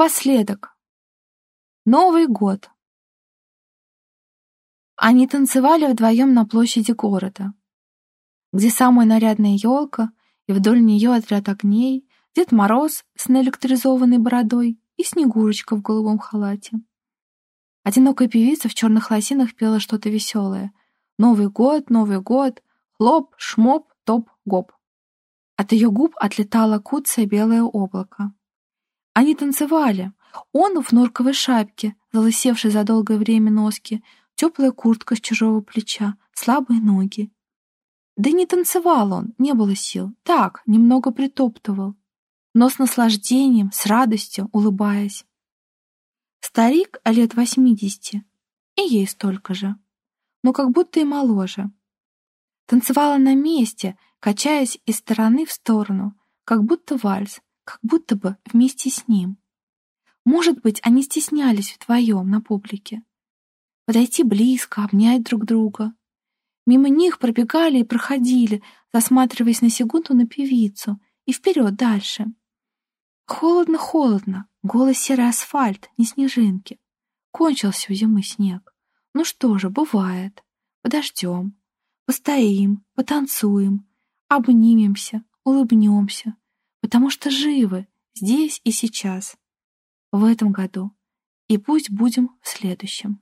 напоследок. Новый год. Они танцевали вдвоем на площади города, где самая нарядная елка, и вдоль нее отряд огней, Дед Мороз с наэлектризованной бородой и Снегурочка в голубом халате. Одинокая певица в черных лосинах пела что-то веселое. «Новый год, Новый год, хлоп, шмоп, топ, гоп». От ее губ отлетало куцое белое облако. Они танцевали. Он в норковой шапке, залысевший за долгое время носки, теплая куртка с чужого плеча, слабые ноги. Да не танцевал он, не было сил. Так, немного притоптывал. Но с наслаждением, с радостью, улыбаясь. Старик лет восьмидесяти, и ей столько же, но как будто и моложе. Танцевала на месте, качаясь из стороны в сторону, как будто вальс, как будто бы вместе с ним. Может быть, они стеснялись вдвоем на публике подойти близко, обнять друг друга. Мимо них пробегали и проходили, засматриваясь на секунду на певицу, и вперед дальше. Холодно-холодно, голый серый асфальт, не снежинки. Кончился у зимы снег. Ну что же, бывает. Подождем, постоим, потанцуем, обнимемся, улыбнемся, потому что живы здесь и сейчас, в этом году, и пусть будем в следующем.